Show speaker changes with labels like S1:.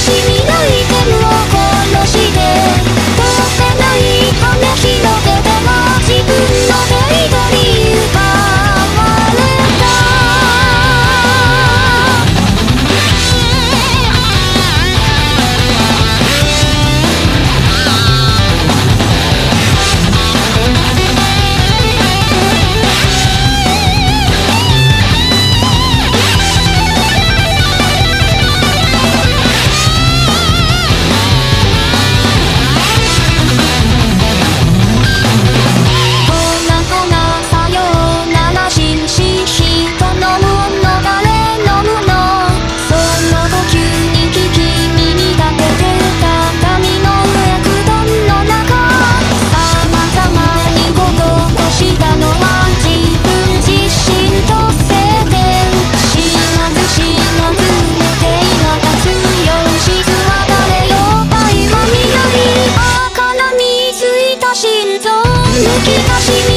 S1: しみ時の君